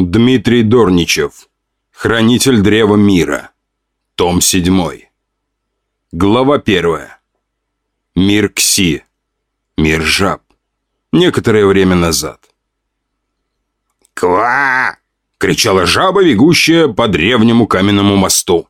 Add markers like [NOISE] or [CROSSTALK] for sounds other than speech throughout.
Дмитрий Дорничев. Хранитель Древа Мира. Том 7. Глава 1. Мир Кси. Мир жаб. Некоторое время назад. «Ква!» — кричала жаба, бегущая по древнему каменному мосту.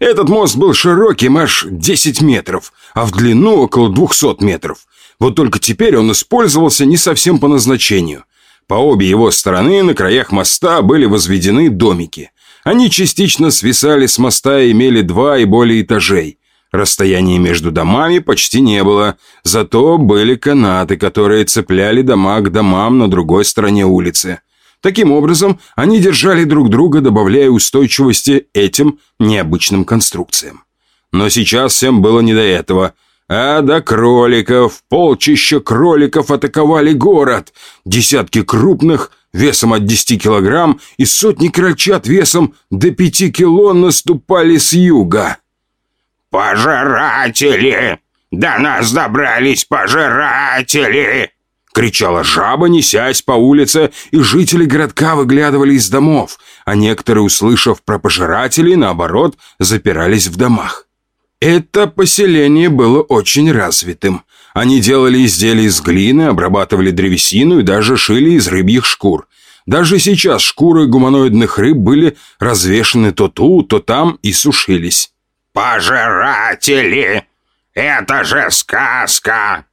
Этот мост был широким аж 10 метров, а в длину около 200 метров. Вот только теперь он использовался не совсем по назначению. По обе его стороны на краях моста были возведены домики. Они частично свисали с моста и имели два и более этажей. Расстояния между домами почти не было, зато были канаты, которые цепляли дома к домам на другой стороне улицы. Таким образом, они держали друг друга, добавляя устойчивости этим необычным конструкциям. Но сейчас всем было не до этого. А до кроликов, полчища кроликов атаковали город. Десятки крупных, весом от 10 килограмм, и сотни крольчат весом до 5 кило наступали с юга. «Пожиратели! До нас добрались пожиратели!» Кричала жаба, несясь по улице, и жители городка выглядывали из домов, а некоторые, услышав про пожирателей, наоборот, запирались в домах. Это поселение было очень развитым. Они делали изделия из глины, обрабатывали древесину и даже шили из рыбьих шкур. Даже сейчас шкуры гуманоидных рыб были развешаны то тут, то там и сушились. «Пожиратели! Это же сказка!»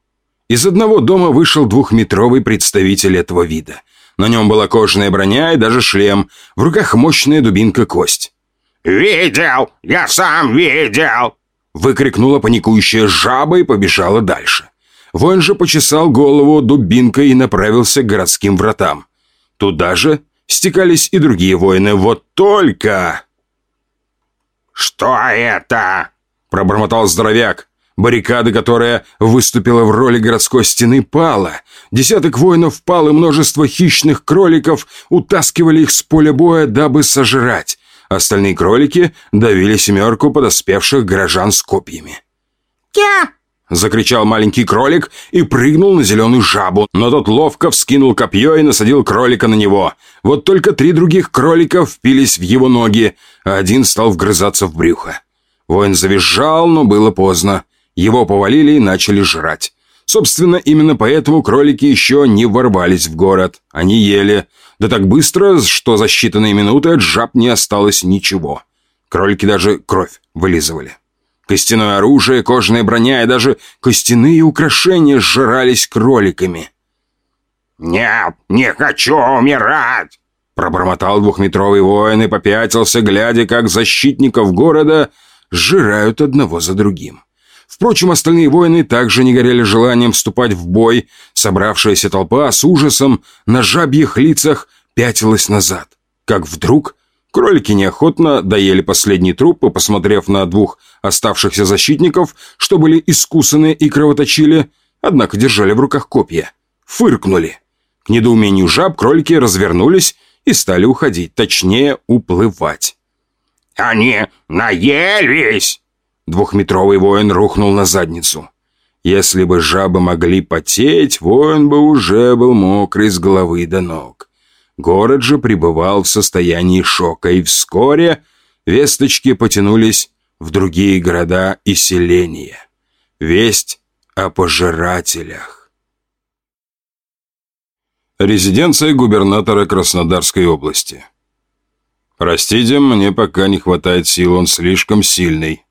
Из одного дома вышел двухметровый представитель этого вида. На нем была кожаная броня и даже шлем, в руках мощная дубинка-кость. «Видел! Я сам видел!» Выкрикнула паникующая жаба и побежала дальше. Воин же почесал голову дубинкой и направился к городским вратам. Туда же стекались и другие воины. Вот только... «Что это?» Пробормотал здоровяк. Баррикада, которая выступила в роли городской стены, пала. Десяток воинов пал, и множество хищных кроликов утаскивали их с поля боя, дабы сожрать. Остальные кролики давили семерку подоспевших горожан с копьями. «Кя!» — закричал маленький кролик и прыгнул на зеленую жабу, но тот ловко вскинул копье и насадил кролика на него. Вот только три других кролика впились в его ноги, а один стал вгрызаться в брюхо. Воин завизжал, но было поздно. Его повалили и начали жрать. Собственно, именно поэтому кролики еще не ворвались в город. Они ели. Да так быстро, что за считанные минуты от жаб не осталось ничего. Кролики даже кровь вылизывали. Костяное оружие, кожаная броня и даже костяные украшения сжирались кроликами. «Нет, не хочу умирать!» Пробормотал двухметровый воин и попятился, глядя, как защитников города сжирают одного за другим. Впрочем, остальные воины также не горели желанием вступать в бой. Собравшаяся толпа с ужасом на жабьих лицах пятилась назад. Как вдруг кролики неохотно доели последний труп и, посмотрев на двух оставшихся защитников, что были искусаны и кровоточили, однако держали в руках копья, фыркнули. К недоумению жаб кролики развернулись и стали уходить, точнее, уплывать. «Они наелись!» Двухметровый воин рухнул на задницу. Если бы жабы могли потеть, воин бы уже был мокрый с головы до ног. Город же пребывал в состоянии шока, и вскоре весточки потянулись в другие города и селения. Весть о пожирателях. Резиденция губернатора Краснодарской области. «Простите, мне пока не хватает сил, он слишком сильный»,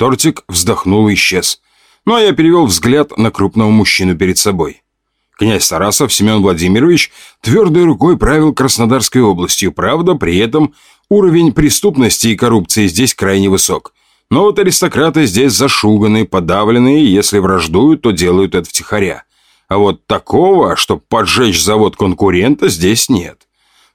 Тортик вздохнул и исчез. Ну а я перевел взгляд на крупного мужчину перед собой. Князь Тарасов Семен Владимирович твердой рукой правил Краснодарской областью, правда, при этом уровень преступности и коррупции здесь крайне высок. Но вот аристократы здесь зашуганы, подавлены, и если враждуют, то делают это втихаря. А вот такого, чтобы поджечь завод конкурента, здесь нет.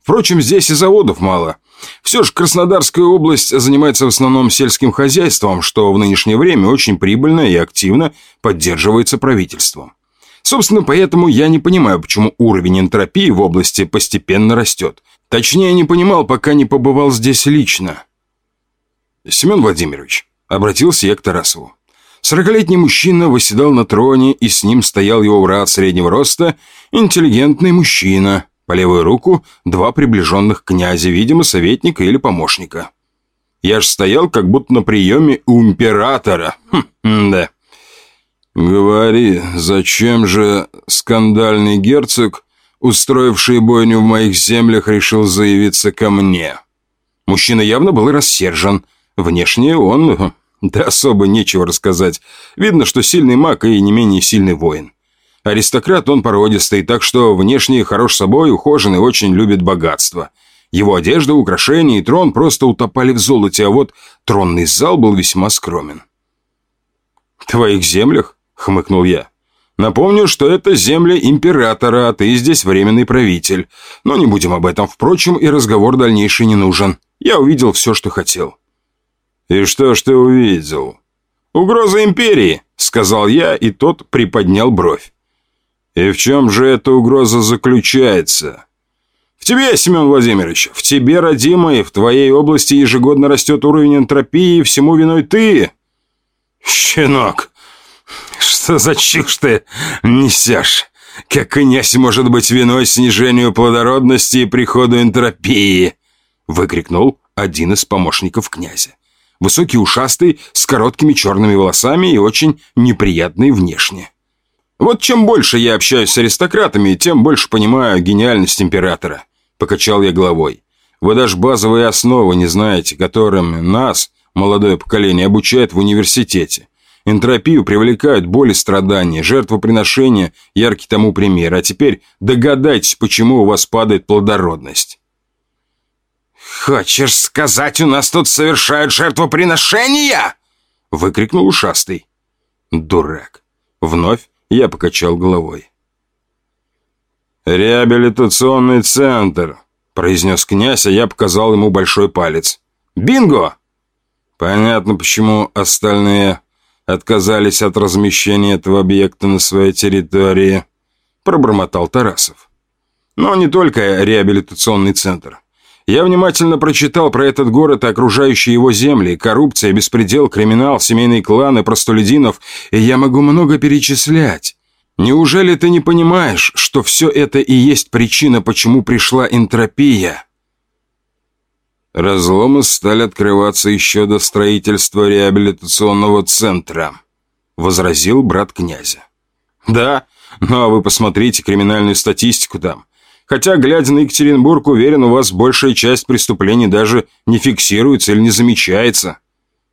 Впрочем, здесь и заводов мало. Все же Краснодарская область занимается в основном сельским хозяйством, что в нынешнее время очень прибыльно и активно поддерживается правительством. Собственно, поэтому я не понимаю, почему уровень энтропии в области постепенно растет. Точнее, не понимал, пока не побывал здесь лично. Семен Владимирович, обратился я к Тарасову. Сорокалетний мужчина восседал на троне, и с ним стоял его брат среднего роста, интеллигентный мужчина, По левую руку два приближенных князя, видимо, советника или помощника. Я ж стоял, как будто на приеме у императора. Хм, да. «Говори, зачем же скандальный герцог, устроивший бойню в моих землях, решил заявиться ко мне?» Мужчина явно был рассержен. Внешне он... Да особо нечего рассказать. Видно, что сильный маг и не менее сильный воин. Аристократ он породистый, так что внешне хорош собой, ухоженный, очень любит богатство. Его одежда, украшения и трон просто утопали в золоте, а вот тронный зал был весьма скромен. «В твоих землях?» — хмыкнул я. «Напомню, что это земли императора, а ты здесь временный правитель. Но не будем об этом. Впрочем, и разговор дальнейший не нужен. Я увидел все, что хотел». «И что ж ты увидел?» «Угроза империи», — сказал я, и тот приподнял бровь. «И в чем же эта угроза заключается?» «В тебе, Семен Владимирович, в тебе, родимый, в твоей области ежегодно растет уровень энтропии, и всему виной ты!» «Щенок, что за чушь ты несешь? Как князь может быть виной снижению плодородности и приходу энтропии?» Выкрикнул один из помощников князя. Высокий ушастый, с короткими черными волосами и очень неприятный внешне. Вот чем больше я общаюсь с аристократами, тем больше понимаю гениальность императора. Покачал я головой. Вы даже базовые основы не знаете, которым нас, молодое поколение, обучает в университете. Энтропию привлекают боли, страдания, жертвоприношения, яркий тому пример. А теперь догадайтесь, почему у вас падает плодородность. «Хочешь сказать, у нас тут совершают жертвоприношения?» Выкрикнул ушастый. Дурак. Вновь я покачал головой. «Реабилитационный центр», — произнес князь, а я показал ему большой палец. «Бинго!» Понятно, почему остальные отказались от размещения этого объекта на своей территории, пробормотал Тарасов. Но не только реабилитационный центр. Я внимательно прочитал про этот город и окружающие его земли, коррупция, беспредел, криминал, семейные кланы, простолюдинов, и я могу много перечислять. Неужели ты не понимаешь, что все это и есть причина, почему пришла энтропия? Разломы стали открываться еще до строительства реабилитационного центра, возразил брат князя. Да, ну а вы посмотрите криминальную статистику там. Хотя, глядя на Екатеринбург, уверен, у вас большая часть преступлений даже не фиксируется или не замечается».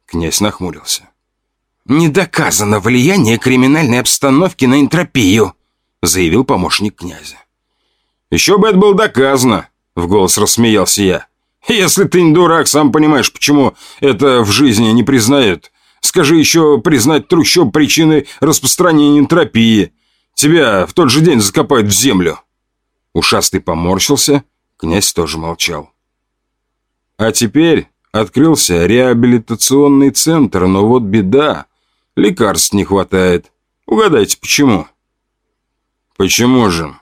Князь нахмурился. «Не доказано влияние криминальной обстановки на энтропию», заявил помощник князя. «Еще бы это было доказано», — в голос рассмеялся я. «Если ты не дурак, сам понимаешь, почему это в жизни не признают. Скажи еще признать трущоб причиной распространения энтропии. Тебя в тот же день закопают в землю». Ушастый поморщился, князь тоже молчал. А теперь открылся реабилитационный центр, но вот беда. Лекарств не хватает. Угадайте, почему? Почему же?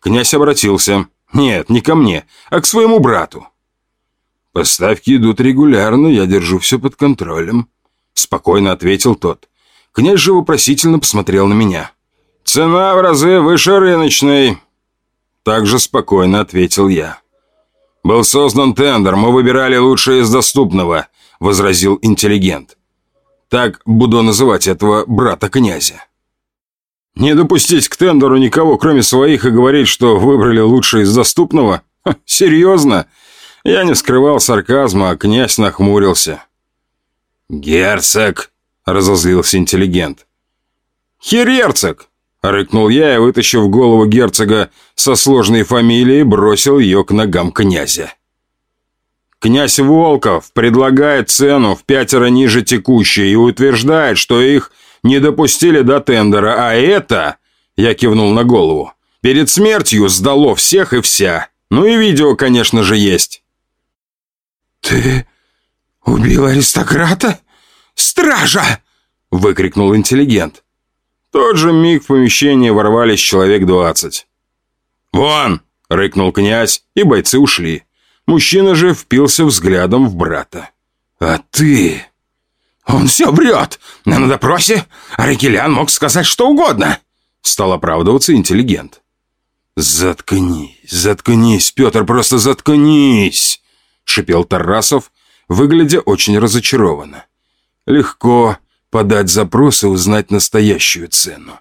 Князь обратился. Нет, не ко мне, а к своему брату. Поставки идут регулярно, я держу все под контролем. Спокойно ответил тот. Князь же вопросительно посмотрел на меня. Цена в разы выше рыночной. Также спокойно ответил я. «Был создан тендер, мы выбирали лучшее из доступного», — возразил интеллигент. «Так буду называть этого брата князя». «Не допустить к тендеру никого, кроме своих, и говорить, что выбрали лучшее из доступного? Ха, серьезно?» Я не скрывал сарказма, а князь нахмурился. «Герцог!» — разозлился интеллигент. «Херерцог!» Рыкнул я и, вытащив голову герцога со сложной фамилией, бросил ее к ногам князя. Князь Волков предлагает цену в пятеро ниже текущей и утверждает, что их не допустили до тендера, а это, я кивнул на голову, перед смертью сдало всех и вся. Ну и видео, конечно же, есть. «Ты убил аристократа? Стража!» выкрикнул интеллигент тот же миг в помещение ворвались человек двадцать. «Вон!» — рыкнул князь, и бойцы ушли. Мужчина же впился взглядом в брата. «А ты...» «Он все врет! На допросе Аракелян мог сказать что угодно!» Стал оправдываться интеллигент. «Заткнись, заткнись, Петр, просто заткнись!» — шипел Тарасов, выглядя очень разочарованно. «Легко подать запрос и узнать настоящую цену».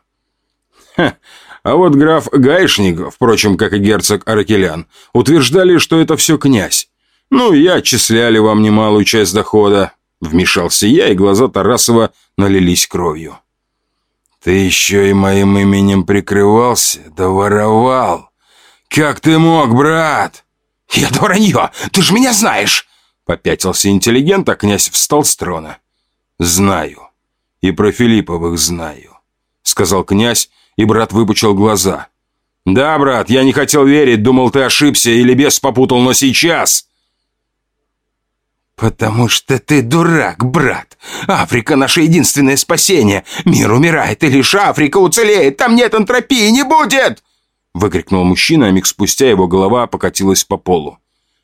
«Ха, а вот граф Гаишник, впрочем, как и герцог Аракелян, утверждали, что это все князь. Ну, и отчисляли вам немалую часть дохода. Вмешался я, и глаза Тарасова налились кровью. «Ты еще и моим именем прикрывался, да воровал! Как ты мог, брат?» «Это вранье! Ты же меня знаешь!» Попятился интеллигент, а князь встал с трона. «Знаю. И про Филипповых знаю», — сказал князь, и брат выпучил глаза. «Да, брат, я не хотел верить, думал, ты ошибся или бес попутал, но сейчас...» «Потому что ты дурак, брат. Африка — наше единственное спасение. Мир умирает, и лишь Африка уцелеет. Там нет энтропии, не будет!» Выкрикнул мужчина, а миг спустя его голова покатилась по полу.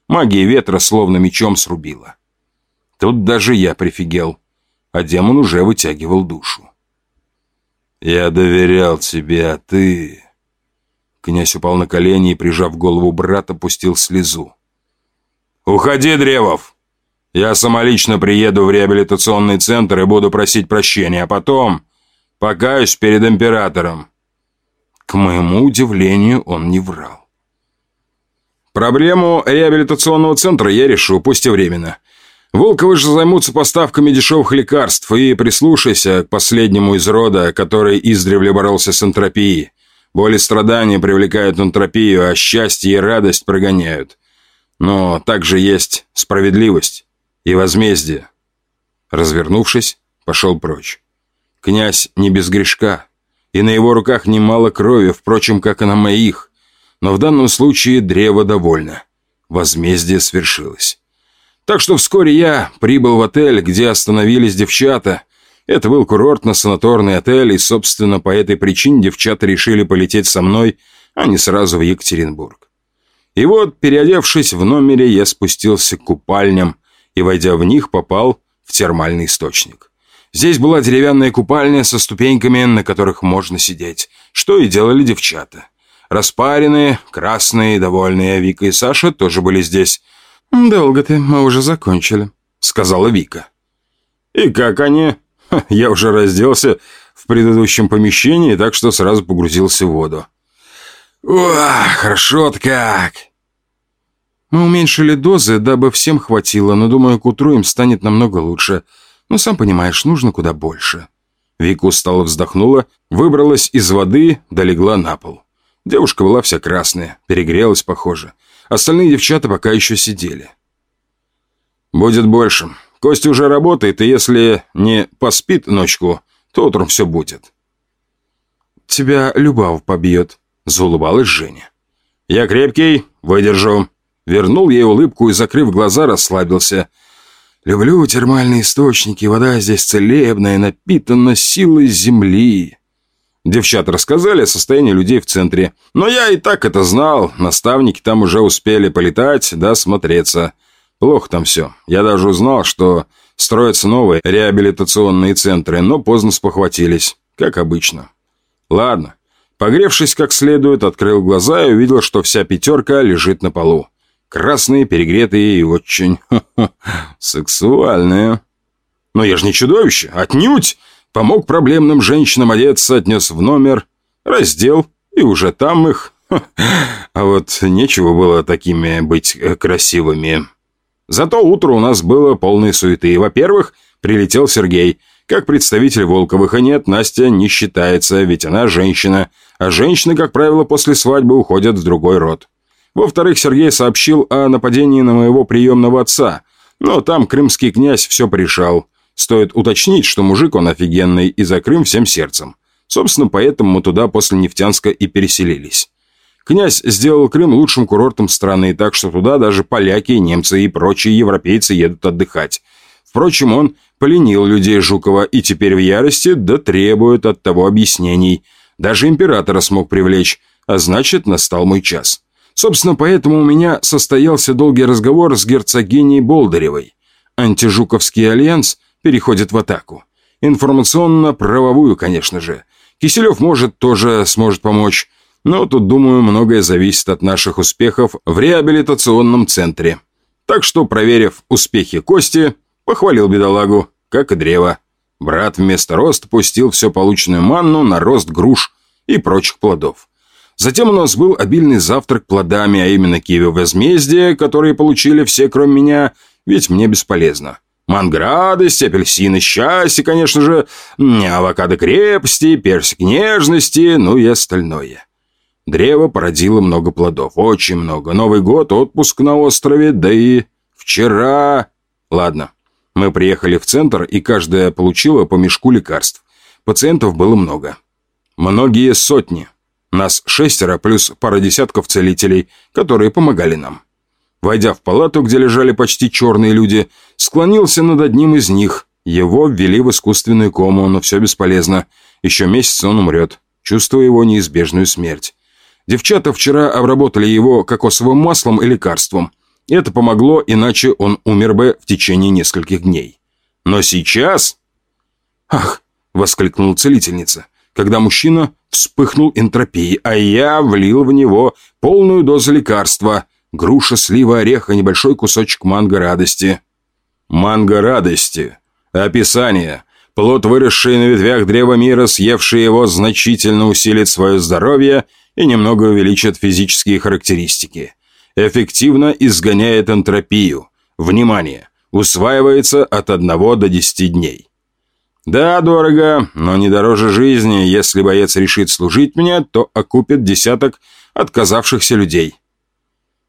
Магия ветра словно мечом срубила. Тут даже я прифигел, а демон уже вытягивал душу. «Я доверял тебе, а ты...» Князь упал на колени и, прижав голову брата, пустил слезу. «Уходи, Древов!» Я самолично приеду в реабилитационный центр и буду просить прощения, а потом покаюсь перед императором». К моему удивлению, он не врал. Проблему реабилитационного центра я решу, пусть и временно. Волковы же займутся поставками дешевых лекарств и прислушайся к последнему из рода, который издревле боролся с энтропией. Боль и страдания привлекают энтропию, а счастье и радость прогоняют. Но также есть справедливость и возмездие. Развернувшись, пошел прочь. Князь не без грешка, и на его руках немало крови, впрочем, как и на моих. Но в данном случае древо довольно. Возмездие свершилось. Так что вскоре я прибыл в отель, где остановились девчата. Это был курортно-санаторный отель, и, собственно, по этой причине девчата решили полететь со мной, а не сразу в Екатеринбург. И вот, переодевшись в номере, я спустился к купальням, и, войдя в них, попал в термальный источник. Здесь была деревянная купальня со ступеньками, на которых можно сидеть, что и делали девчата. Распаренные, красные, довольные Вика и Саша тоже были здесь. «Долго ты, мы уже закончили», — сказала Вика. «И как они?» [LAUGHS] Я уже разделся в предыдущем помещении, так что сразу погрузился в воду. «Ух, хорошо-то как!» Мы уменьшили дозы, дабы всем хватило, но, думаю, к утру им станет намного лучше. Ну, сам понимаешь, нужно куда больше». Вика устало вздохнула, выбралась из воды, долегла на пол. Девушка была вся красная, перегрелась, похоже. Остальные девчата пока еще сидели. «Будет больше. Костя уже работает, и если не поспит ночку, то утром все будет». «Тебя Любав побьет», — заулыбалась Женя. «Я крепкий, выдержу», Вернул ей улыбку и, закрыв глаза, расслабился. «Люблю термальные источники, вода здесь целебная, напитана силой земли». Девчата рассказали о состоянии людей в центре. Но я и так это знал. Наставники там уже успели полетать, да смотреться. Плохо там все. Я даже узнал, что строятся новые реабилитационные центры, но поздно спохватились, как обычно. Ладно. Погревшись как следует, открыл глаза и увидел, что вся пятерка лежит на полу. Красные, перегретые и очень [LAUGHS] сексуальные. Но я же не чудовище, отнюдь. Помог проблемным женщинам одеться, отнес в номер, раздел, и уже там их... [LAUGHS] А вот нечего было такими быть э, красивыми. Зато утро у нас было полной суеты. Во-первых, прилетел Сергей. Как представитель Волковых, а нет, Настя не считается, ведь она женщина. А женщины, как правило, после свадьбы уходят в другой род. Во-вторых, Сергей сообщил о нападении на моего приемного отца, но там крымский князь все порешал. Стоит уточнить, что мужик он офигенный и за Крым всем сердцем. Собственно, поэтому мы туда после Нефтянска и переселились. Князь сделал Крым лучшим курортом страны, так что туда даже поляки, немцы и прочие европейцы едут отдыхать. Впрочем, он поленил людей Жукова и теперь в ярости да требует от того объяснений. Даже императора смог привлечь, а значит, настал мой час. Собственно, поэтому у меня состоялся долгий разговор с герцогиней Болдыревой. Антижуковский альянс переходит в атаку. Информационно-правовую, конечно же. Киселев, может, тоже сможет помочь. Но тут, думаю, многое зависит от наших успехов в реабилитационном центре. Так что, проверив успехи Кости, похвалил бедолагу, как и древо. Брат вместо роста пустил все полученную манну на рост груш и прочих плодов. Затем у нас был обильный завтрак плодами, а именно киви возмездия, которые получили все, кроме меня, ведь мне бесполезно. Манго радости, апельсины счастья, конечно же, авокадо крепости, персик нежности, ну и остальное. Древо породило много плодов, очень много. Новый год, отпуск на острове, да и вчера... Ладно, мы приехали в центр, и каждая получила по мешку лекарств. Пациентов было много. Многие сотни. Нас шестеро, плюс пара десятков целителей, которые помогали нам. Войдя в палату, где лежали почти черные люди, склонился над одним из них. Его ввели в искусственную кому, но все бесполезно. Еще месяц он умрет, чувствуя его неизбежную смерть. Девчата вчера обработали его кокосовым маслом и лекарством. Это помогло, иначе он умер бы в течение нескольких дней. Но сейчас... «Ах!» — воскликнула целительница, когда мужчина вспыхнул энтропией, а я влил в него полную дозу лекарства. Груша, слива, ореха, небольшой кусочек манго радости. Манго радости. Описание. Плод, выросший на ветвях древа мира, съевший его, значительно усилит свое здоровье и немного увеличит физические характеристики. Эффективно изгоняет энтропию. Внимание! Усваивается от 1 до 10 дней. Да, дорого, но не дороже жизни. Если боец решит служить мне, то окупит десяток отказавшихся людей.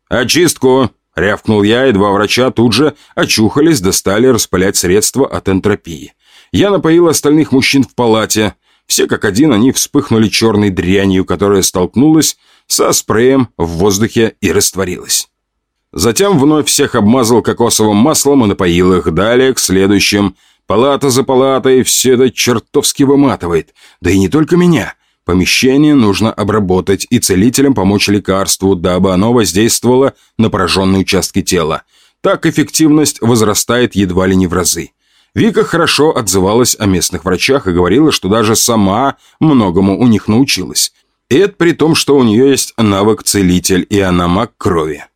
«Очистку!» — рявкнул я, и два врача тут же очухались, достали распылять средства от энтропии. Я напоил остальных мужчин в палате — все как один они вспыхнули черной дрянью, которая столкнулась со спреем в воздухе и растворилась. Затем вновь всех обмазал кокосовым маслом и напоил их. Далее к следующим. Палата за палатой все это чертовски выматывает. Да и не только меня. Помещение нужно обработать и целителям помочь лекарству, дабы оно воздействовало на пораженные участки тела. Так эффективность возрастает едва ли не в разы. Вика хорошо отзывалась о местных врачах и говорила, что даже сама многому у них научилась. И это при том, что у нее есть навык целитель, и она маг крови.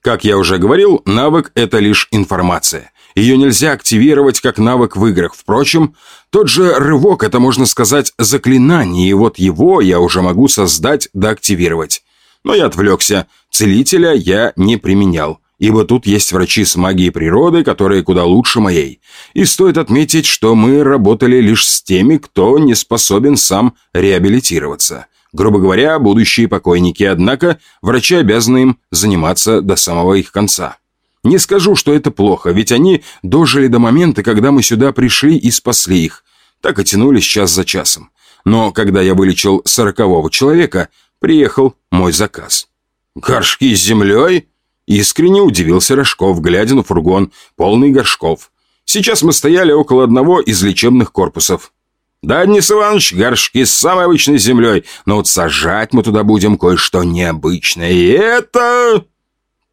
Как я уже говорил, навык – это лишь информация. Ее нельзя активировать как навык в играх. Впрочем, тот же рывок – это, можно сказать, заклинание, и вот его я уже могу создать да активировать. Но я отвлекся. Целителя я не применял ибо тут есть врачи с магией природы, которые куда лучше моей. И стоит отметить, что мы работали лишь с теми, кто не способен сам реабилитироваться. Грубо говоря, будущие покойники, однако врачи обязаны им заниматься до самого их конца. Не скажу, что это плохо, ведь они дожили до момента, когда мы сюда пришли и спасли их. Так и тянулись час за часом. Но когда я вылечил сорокового человека, приехал мой заказ. «Горшки с землей?» Искренне удивился Рожков, глядя на фургон, полный горшков. Сейчас мы стояли около одного из лечебных корпусов. «Да, Денис Иванович, горшки с самой обычной землей, но вот сажать мы туда будем кое-что необычное, и это...»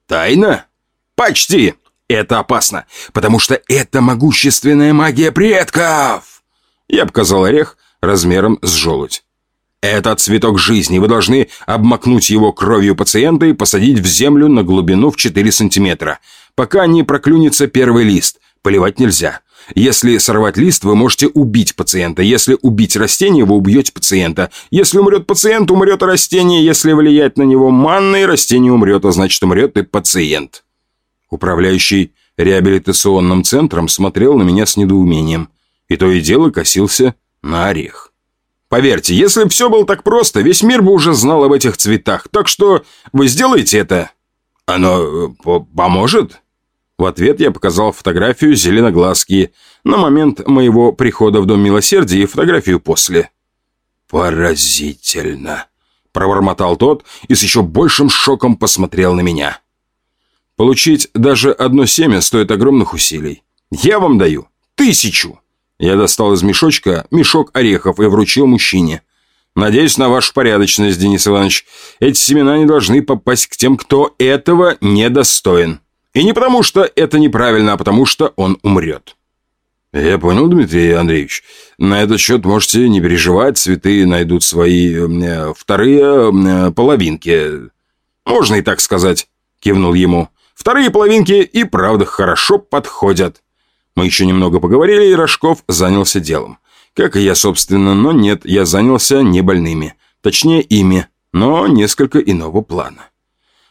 «Тайна?» «Почти!» «Это опасно, потому что это могущественная магия предков!» Я показал орех размером с желудь. Это цветок жизни. Вы должны обмакнуть его кровью пациента и посадить в землю на глубину в 4 сантиметра, пока не проклюнется первый лист. Поливать нельзя. Если сорвать лист, вы можете убить пациента. Если убить растение, вы убьете пациента. Если умрет пациент, умрет растение. Если влиять на него манной, растение умрет, а значит умрет и пациент. Управляющий реабилитационным центром смотрел на меня с недоумением. И то и дело косился на орех. Поверьте, если бы все было так просто, весь мир бы уже знал об этих цветах. Так что вы сделаете это. Оно э, поможет?» В ответ я показал фотографию зеленоглазки на момент моего прихода в Дом Милосердия и фотографию после. «Поразительно!» – пробормотал тот и с еще большим шоком посмотрел на меня. «Получить даже одно семя стоит огромных усилий. Я вам даю тысячу!» Я достал из мешочка мешок орехов и вручил мужчине. «Надеюсь на вашу порядочность, Денис Иванович. Эти семена не должны попасть к тем, кто этого недостоин. И не потому, что это неправильно, а потому, что он умрет». «Я понял, Дмитрий Андреевич. На этот счет можете не переживать, цветы найдут свои э, вторые э, половинки. Можно и так сказать», — кивнул ему. «Вторые половинки и правда хорошо подходят». Мы еще немного поговорили, и Рожков занялся делом. Как и я, собственно, но нет, я занялся не больными. Точнее, ими, но несколько иного плана.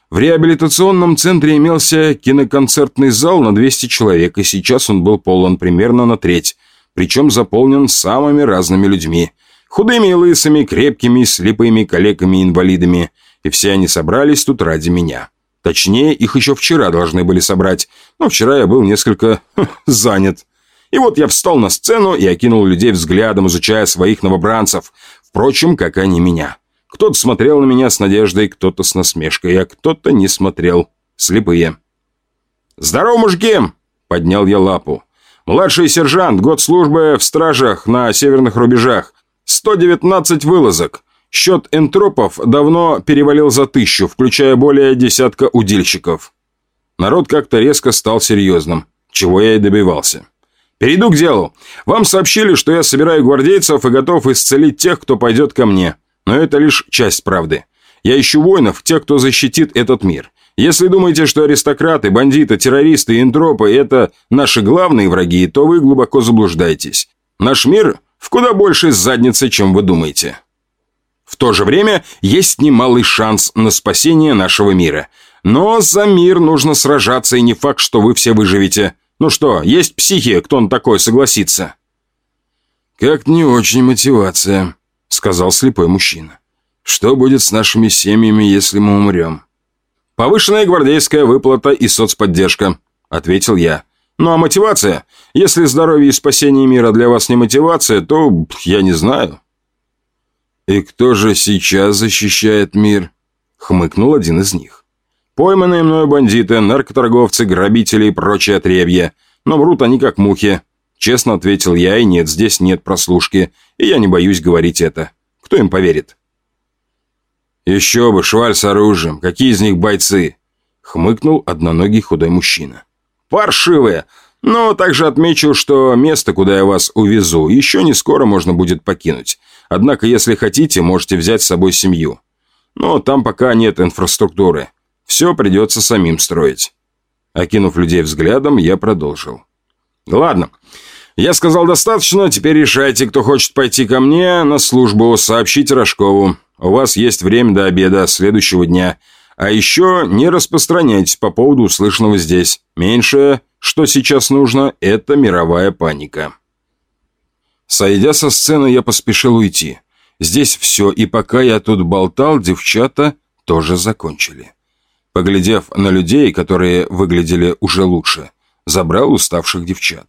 В реабилитационном центре имелся киноконцертный зал на 200 человек, и сейчас он был полон примерно на треть, причем заполнен самыми разными людьми. Худыми и лысыми, крепкими, слепыми, калеками и инвалидами. И все они собрались тут ради меня. Точнее, их еще вчера должны были собрать, но вчера я был несколько [LAUGHS] занят. И вот я встал на сцену и окинул людей взглядом, изучая своих новобранцев. Впрочем, как они меня. Кто-то смотрел на меня с надеждой, кто-то с насмешкой, а кто-то не смотрел. Слепые. «Здорово, мужики!» — поднял я лапу. «Младший сержант, год службы в стражах на северных рубежах. 119 вылазок. Счет энтропов давно перевалил за тысячу, включая более десятка удильщиков». Народ как-то резко стал серьезным, чего я и добивался. «Перейду к делу. Вам сообщили, что я собираю гвардейцев и готов исцелить тех, кто пойдет ко мне. Но это лишь часть правды. Я ищу воинов, тех, кто защитит этот мир. Если думаете, что аристократы, бандиты, террористы и энтропы – это наши главные враги, то вы глубоко заблуждаетесь. Наш мир в куда большей заднице, чем вы думаете. В то же время есть немалый шанс на спасение нашего мира. Но за мир нужно сражаться, и не факт, что вы все выживете. Ну что, есть психи, кто на такое согласится? Как не очень мотивация. — сказал слепой мужчина. «Что будет с нашими семьями, если мы умрем?» «Повышенная гвардейская выплата и соцподдержка», — ответил я. «Ну а мотивация? Если здоровье и спасение мира для вас не мотивация, то я не знаю». «И кто же сейчас защищает мир?» — хмыкнул один из них. «Пойманные мною бандиты, наркоторговцы, грабители и прочие отребья. Но врут они как мухи. Честно ответил я, и нет, здесь нет прослушки, и я не боюсь говорить это. Кто им поверит? «Еще бы, шваль с оружием. Какие из них бойцы?» Хмыкнул одноногий худой мужчина. «Паршивые. Но также отмечу, что место, куда я вас увезу, еще не скоро можно будет покинуть. Однако, если хотите, можете взять с собой семью. Но там пока нет инфраструктуры. Все придется самим строить». Окинув людей взглядом, я продолжил. «Ладно, я сказал достаточно, теперь решайте, кто хочет пойти ко мне на службу, сообщите Рожкову. У вас есть время до обеда следующего дня. А еще не распространяйтесь по поводу услышанного здесь. Меньше, что сейчас нужно, это мировая паника». Сойдя со сцены, я поспешил уйти. Здесь все, и пока я тут болтал, девчата тоже закончили. Поглядев на людей, которые выглядели уже лучше, забрал уставших девчат.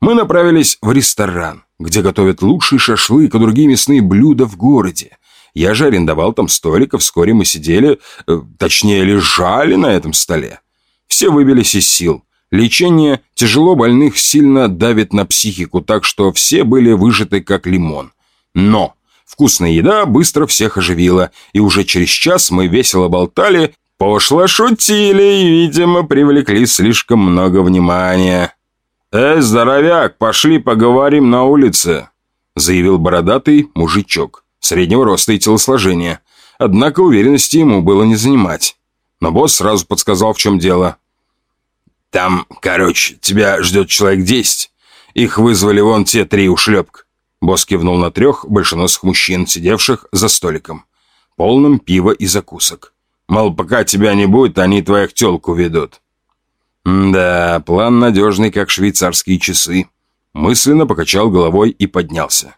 Мы направились в ресторан, где готовят лучший шашлык и другие мясные блюда в городе. Я же арендовал там столик, и вскоре мы сидели, э, точнее лежали на этом столе. Все выбились из сил. Лечение тяжело больных сильно давит на психику, так что все были выжаты как лимон. Но вкусная еда быстро всех оживила, и уже через час мы весело болтали, пошло шутили и, видимо, привлекли слишком много внимания. «Эй, здоровяк, пошли поговорим на улице», заявил бородатый мужичок, среднего роста и телосложения. Однако уверенности ему было не занимать. Но босс сразу подсказал, в чем дело. «Там, короче, тебя ждет человек десять. Их вызвали вон те три ушлепка». Босс кивнул на трех большеносых мужчин, сидевших за столиком, полным пива и закусок. Мол, пока тебя не будет, они твоих телку ведут. «Да, план надежный, как швейцарские часы». Мысленно покачал головой и поднялся.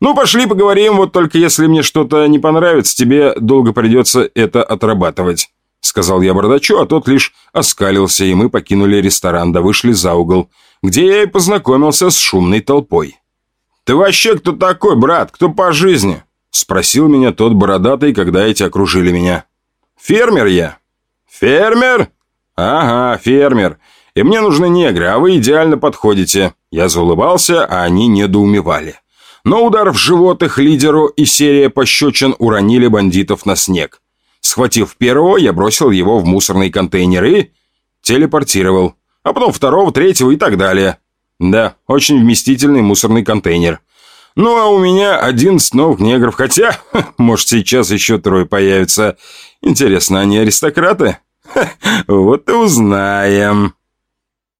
«Ну, пошли поговорим, вот только если мне что-то не понравится, тебе долго придется это отрабатывать», сказал я бардачу, а тот лишь оскалился, и мы покинули ресторан, да вышли за угол, где я и познакомился с шумной толпой. «Ты вообще кто такой, брат? Кто по жизни?» спросил меня тот бородатый, когда эти окружили меня. «Фермер я». «Фермер?» «Ага, фермер. И мне нужны негры, а вы идеально подходите». Я заулыбался, а они недоумевали. Но удар в живот их лидеру и серия пощечин уронили бандитов на снег. Схватив первого, я бросил его в мусорный контейнер и телепортировал. А потом второго, третьего и так далее. Да, очень вместительный мусорный контейнер. Ну, а у меня 11 новых негров, хотя, [LAUGHS] может, сейчас еще трое появится. Интересно, они аристократы? [LAUGHS] вот и узнаем.